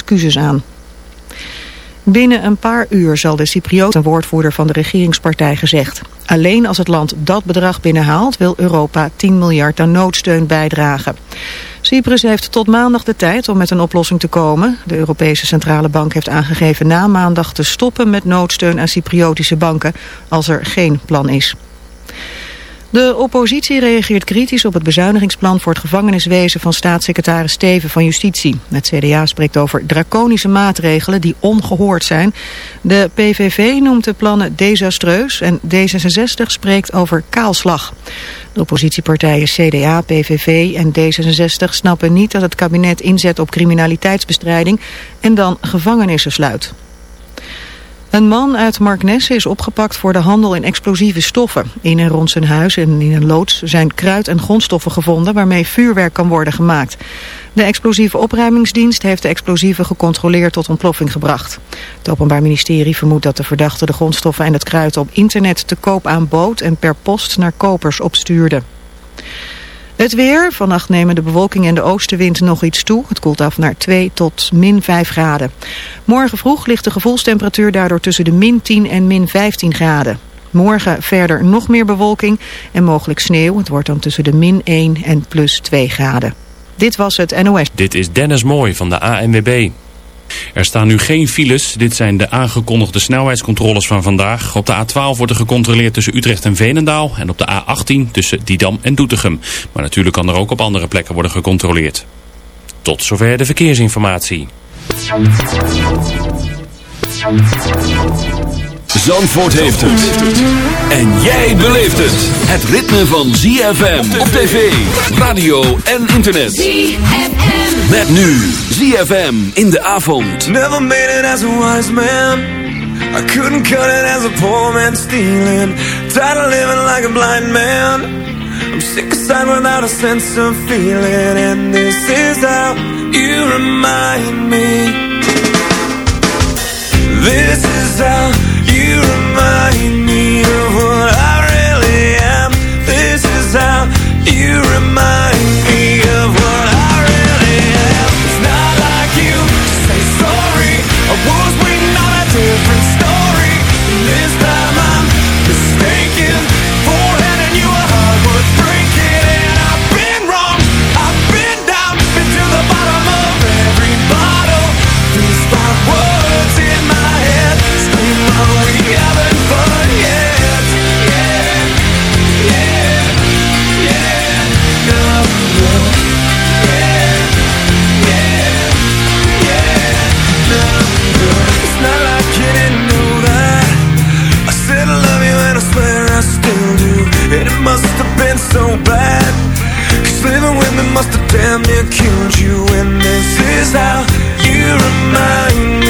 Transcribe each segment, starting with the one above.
excuses aan. Binnen een paar uur zal de Cypriot een woordvoerder van de regeringspartij gezegd. Alleen als het land dat bedrag binnenhaalt wil Europa 10 miljard aan noodsteun bijdragen. Cyprus heeft tot maandag de tijd om met een oplossing te komen. De Europese Centrale Bank heeft aangegeven na maandag te stoppen met noodsteun aan Cypriotische banken als er geen plan is. De oppositie reageert kritisch op het bezuinigingsplan voor het gevangeniswezen van staatssecretaris Steven van Justitie. Het CDA spreekt over draconische maatregelen die ongehoord zijn. De PVV noemt de plannen desastreus en D66 spreekt over kaalslag. De oppositiepartijen CDA, PVV en D66 snappen niet dat het kabinet inzet op criminaliteitsbestrijding en dan gevangenissen sluit. Een man uit Marknesse is opgepakt voor de handel in explosieve stoffen. In en rond zijn huis en in een loods zijn kruid- en grondstoffen gevonden waarmee vuurwerk kan worden gemaakt. De explosieve opruimingsdienst heeft de explosieven gecontroleerd tot ontploffing gebracht. Het Openbaar Ministerie vermoedt dat de verdachte de grondstoffen en het kruid op internet te koop aanbood en per post naar kopers opstuurde. Het weer. Vannacht nemen de bewolking en de oostenwind nog iets toe. Het koelt af naar 2 tot min 5 graden. Morgen vroeg ligt de gevoelstemperatuur daardoor tussen de min 10 en min 15 graden. Morgen verder nog meer bewolking en mogelijk sneeuw. Het wordt dan tussen de min 1 en plus 2 graden. Dit was het NOS. Dit is Dennis Mooi van de ANWB. Er staan nu geen files. Dit zijn de aangekondigde snelheidscontroles van vandaag. Op de A12 wordt er gecontroleerd tussen Utrecht en Veenendaal. En op de A18 tussen Didam en Doetinchem. Maar natuurlijk kan er ook op andere plekken worden gecontroleerd. Tot zover de verkeersinformatie. Zandvoort heeft het. En jij beleeft het. Het ritme van ZFM op tv, radio en internet. ZFM. Met nu ZFM in de avond. Never made it as a wise man. I couldn't cut it as a poor man stealing. Tired of living like a blind man. I'm sick aside without a sense of feeling. And this is how you remind me. This is how remind me of what I damn near killed you. And this is how you remind me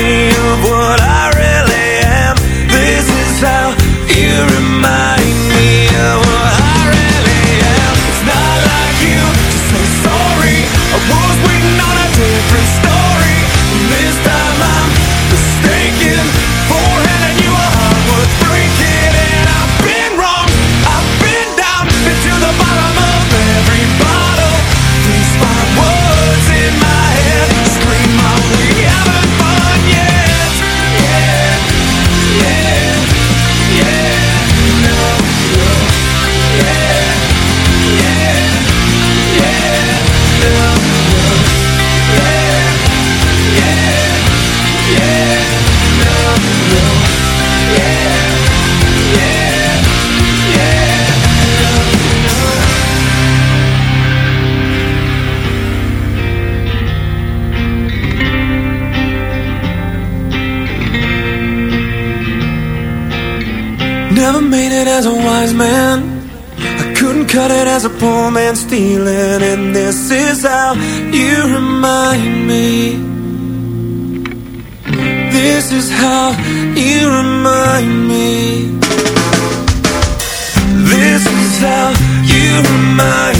man stealing. And this is how you remind me. This is how you remind me. This is how you remind me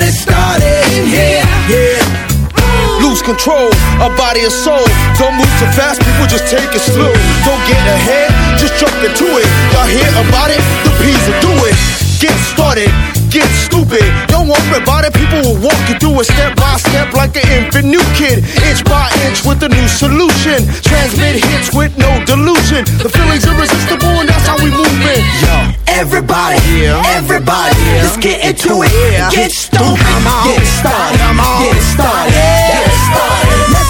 Get it started in here. Yeah. Lose control, a body and soul. Don't move too fast, people just take it slow. Don't get ahead, just jump into it. Y'all hear about it? The P's will do it. Get started, get stupid. Don't worry about it, people will walk you through it step by step like an infant new kid. Inch by inch with a new solution. Transmit hits with no delusion. The feeling's irresistible and that's how we move it. Yo. Everybody, yeah. everybody, let's get into it. Get stoked, get started, get started, get started. Let's get it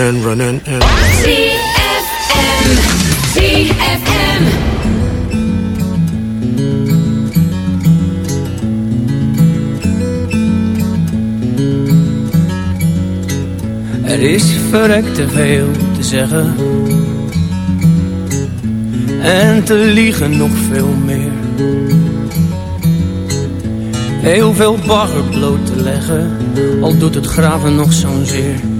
running, eh. Er is verrekt te veel te zeggen. En te liegen nog veel meer. Heel veel bagger bloot te leggen Al doet het graven nog zo'n zeer.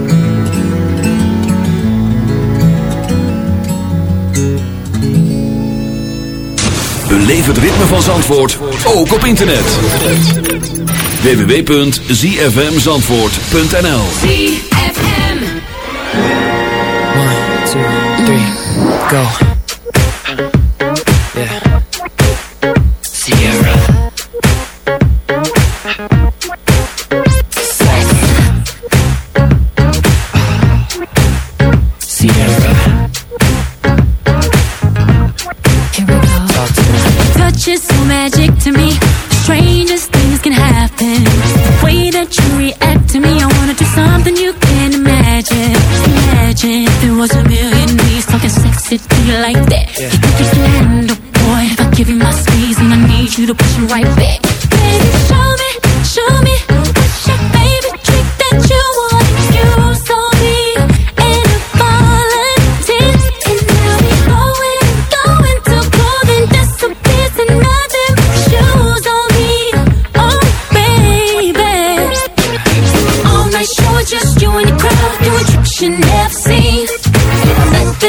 Beleef het ritme van Zandvoort, ook op internet. www.zfmzandvoort.nl ZFM. One, two, three, go.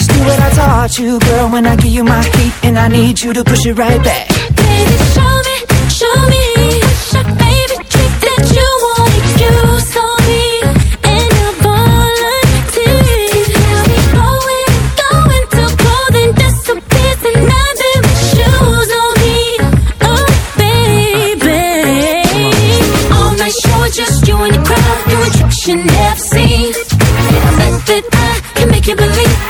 Just do what I taught you, girl. When I give you my heat, and I need you to push it right back. Baby, show me, show me. Favorite trick that you me? And. Now going, going clothing disappears and nothing but shoes on me. Oh, baby. All night show just you and the crowd doing tricks you never seen. I bet that I can make you believe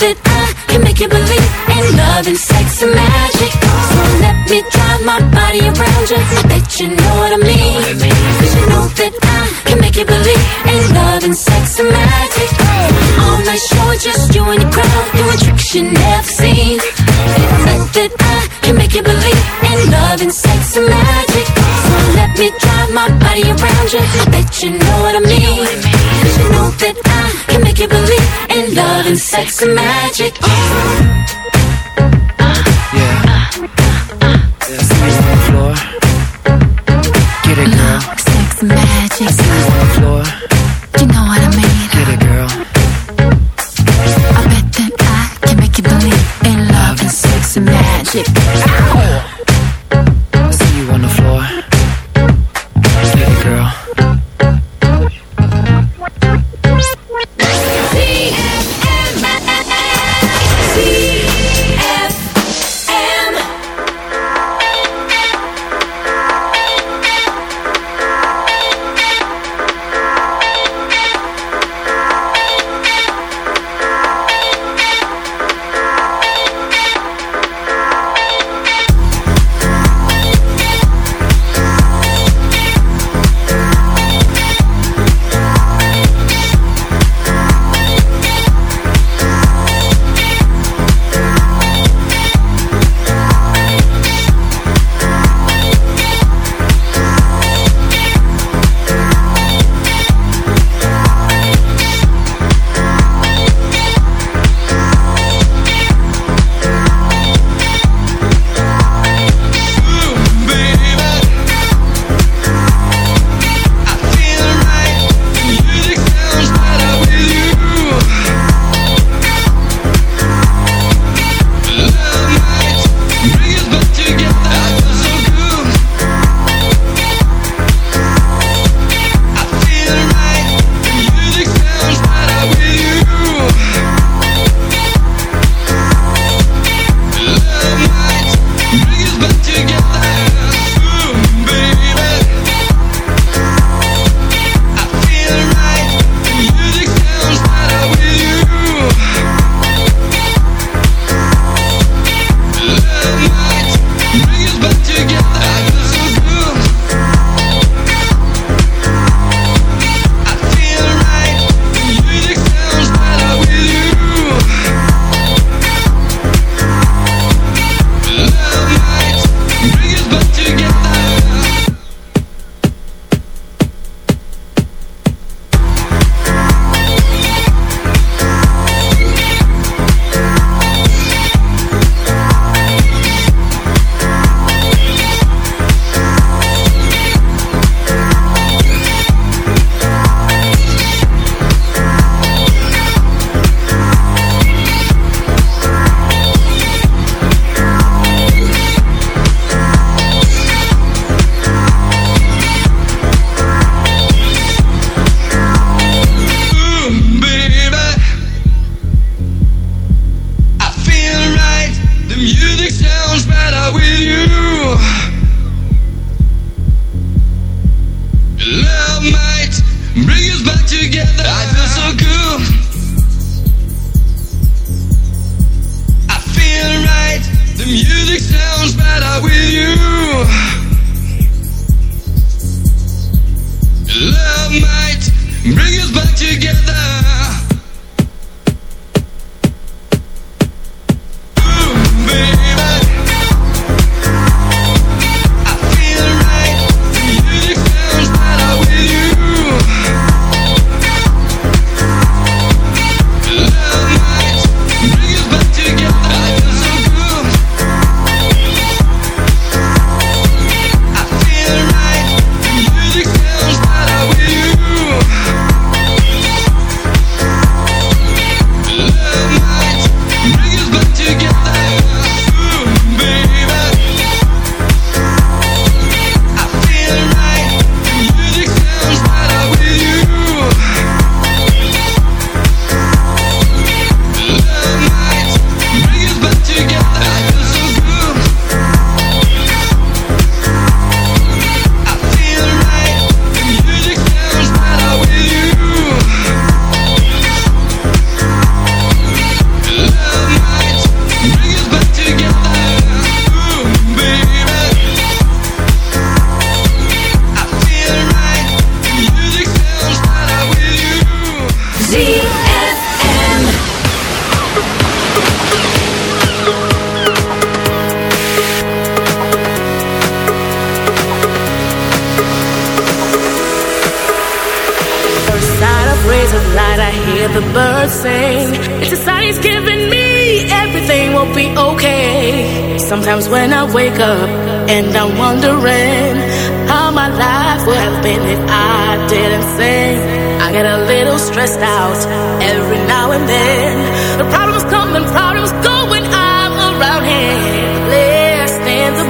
That I can make you believe in love and sex and magic. So let me drive my body around you. I bet you know what I mean. Cause you know that I can make you believe in love and sex and magic. All night show, just you and your crowd doing tricks you never seen. But that I can make you believe in love and sex and magic. So let me drive my body around you. I bet you know what I mean. And sex and magic.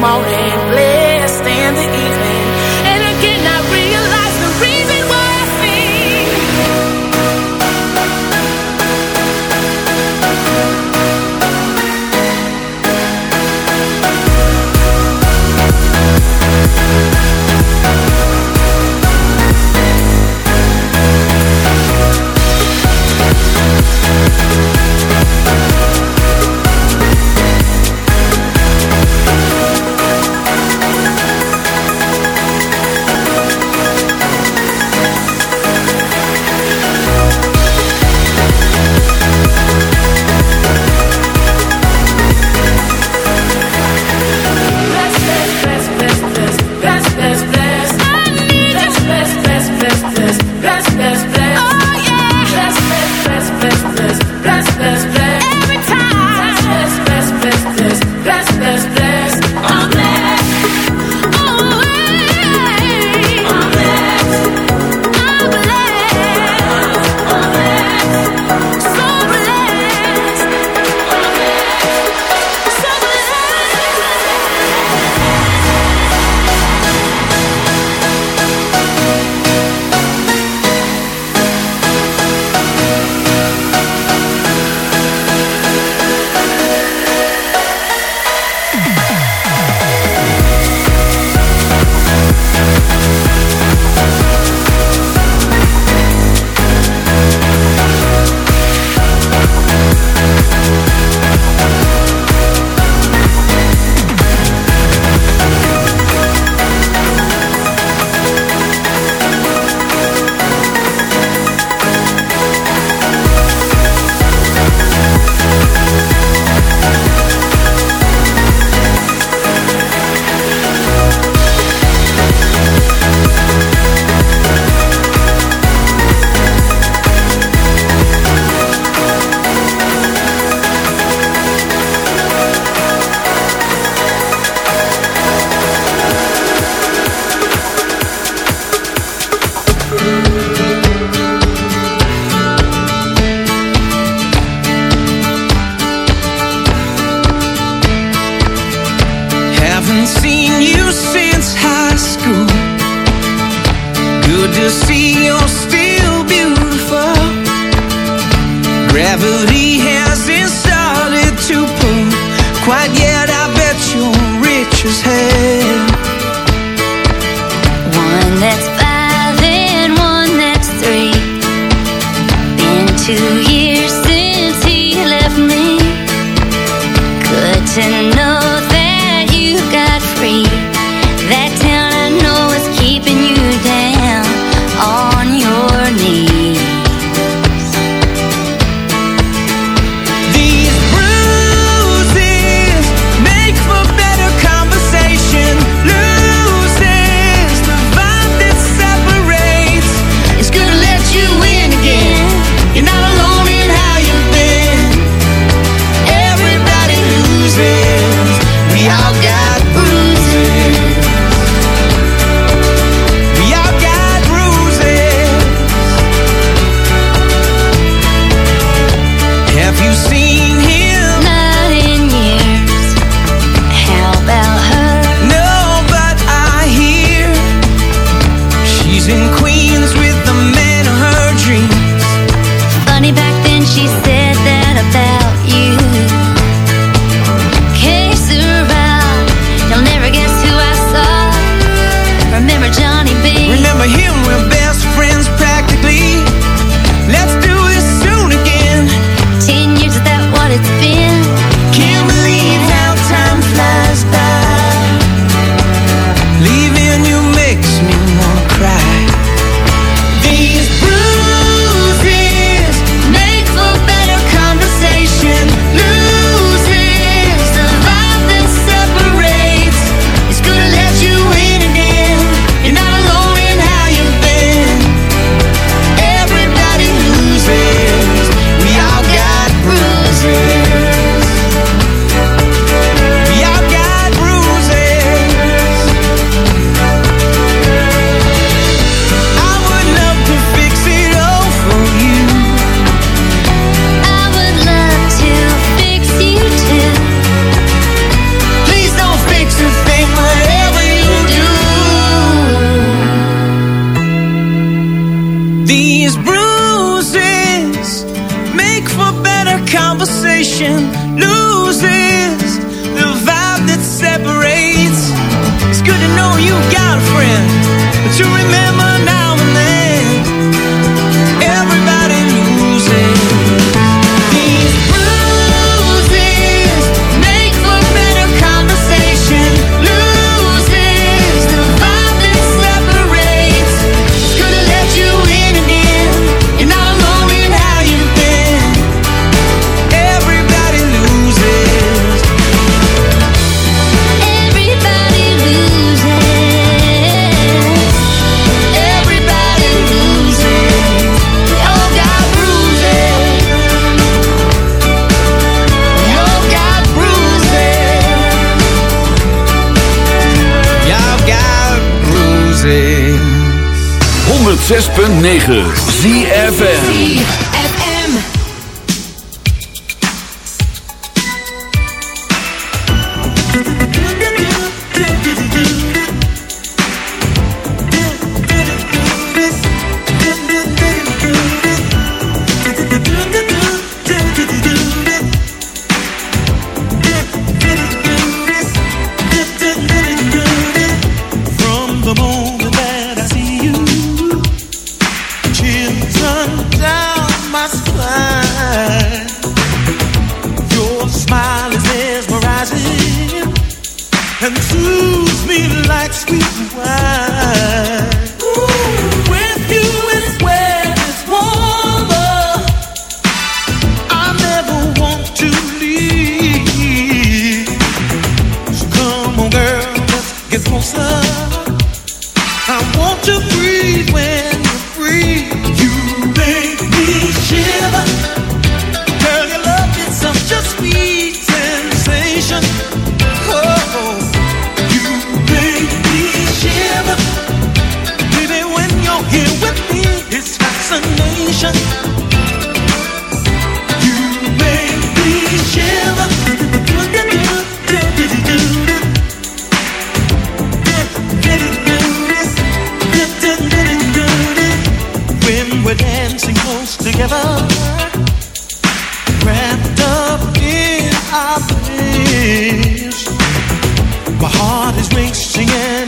Morning, 106.9 ZFN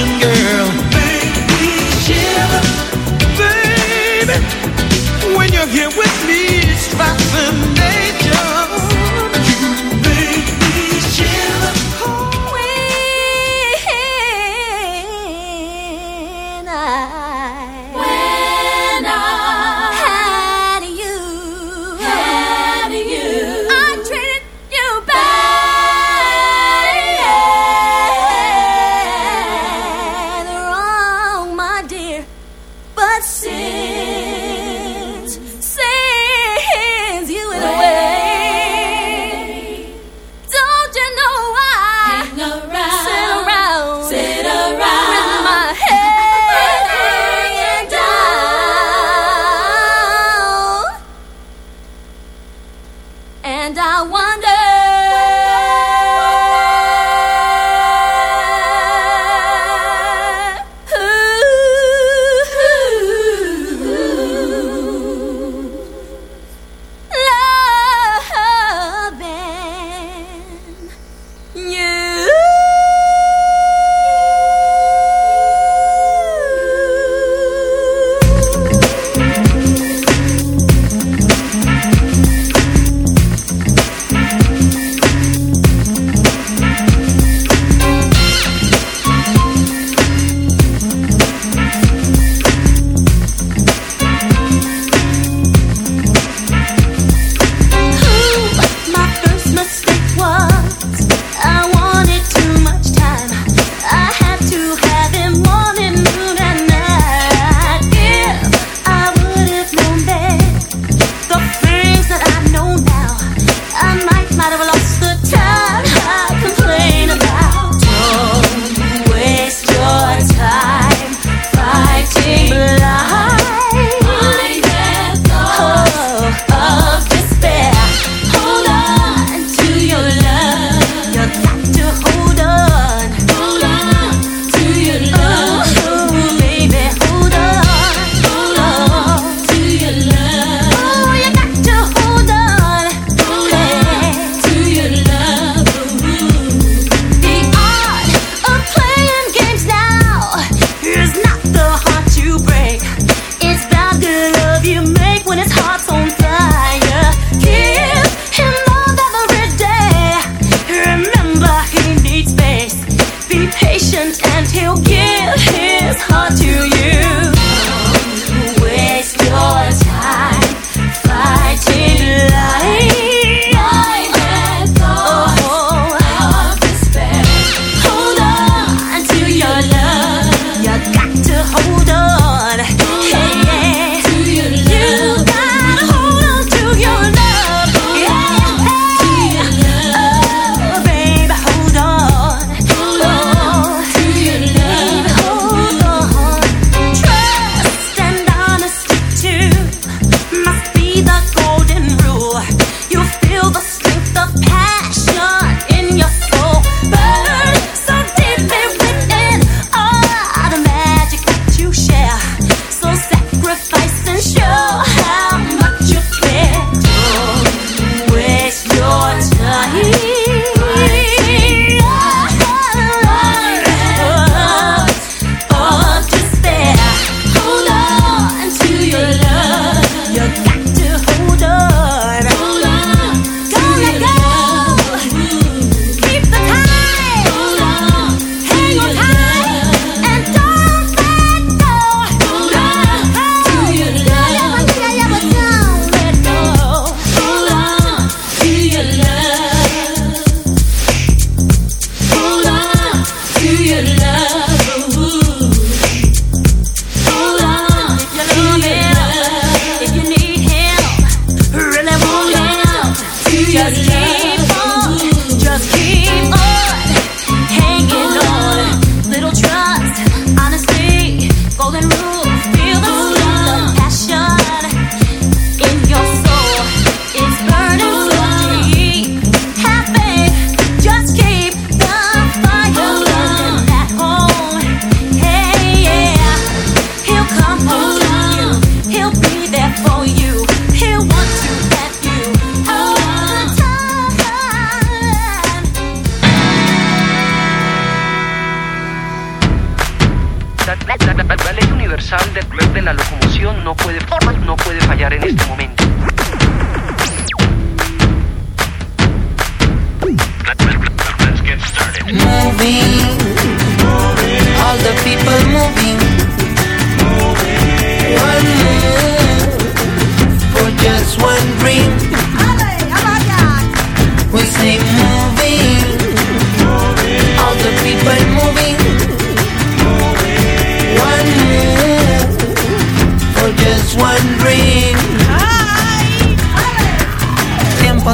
Asian girl.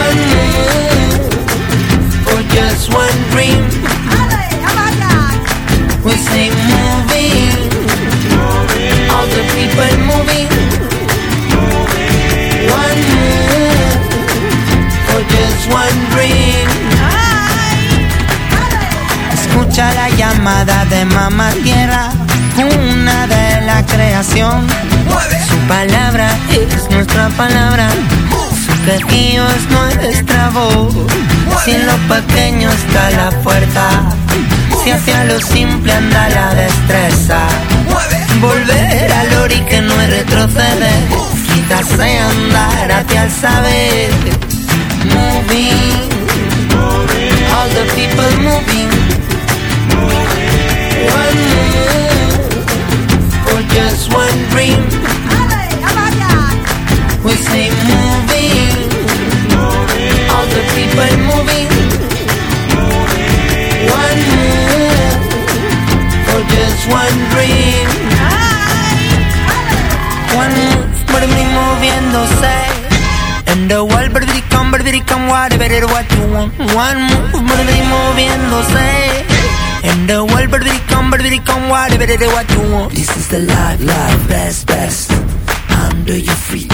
One move for just one dream. We say moving, all the people moving. One move for just one dream. Escucha la llamada de mamá tierra, una de la creación. Su palabra es nuestra palabra. Su quejío es nuestra voz. Si en lo pequeño está la fuerza, si hacia lo simple anda la destreza. Volver al ori que no es retroceder, quizás sea andar hacia el saber. Moving, all the people moving. One move for just one dream. One dream. One move, mí moviéndose. And the world, but come, but come, whatever it what you want. One move, but moviéndose. And the world, but come, but come, whatever it what you want. This is the life, life, best, best. Under your feet.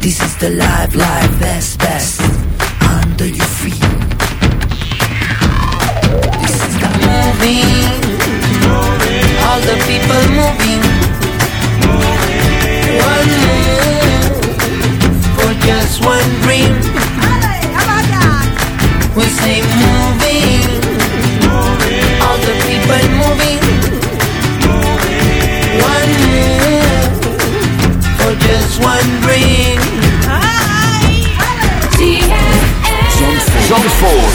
This is the life, life, best, best. Under your feet. Moving, all the people moving. One move for just one dream. We say moving, all the people moving. One move for just one dream. Zandvoort.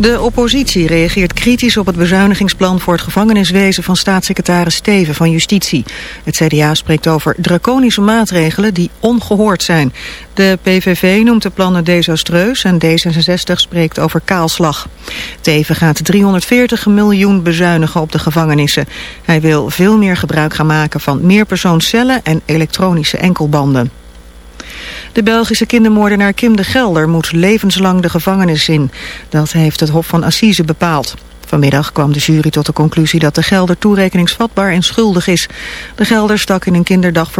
De oppositie reageert kritisch op het bezuinigingsplan voor het gevangeniswezen van staatssecretaris Steven van Justitie. Het CDA spreekt over draconische maatregelen die ongehoord zijn. De PVV noemt de plannen desastreus en D66 spreekt over kaalslag. Teven gaat 340 miljoen bezuinigen op de gevangenissen. Hij wil veel meer gebruik gaan maken van meerpersoonscellen en elektronische enkelbanden. De Belgische kindermoordenaar Kim de Gelder moet levenslang de gevangenis in. Dat heeft het Hof van Assise bepaald. Vanmiddag kwam de jury tot de conclusie dat de Gelder toerekeningsvatbaar en schuldig is. De Gelder stak in een kinderdag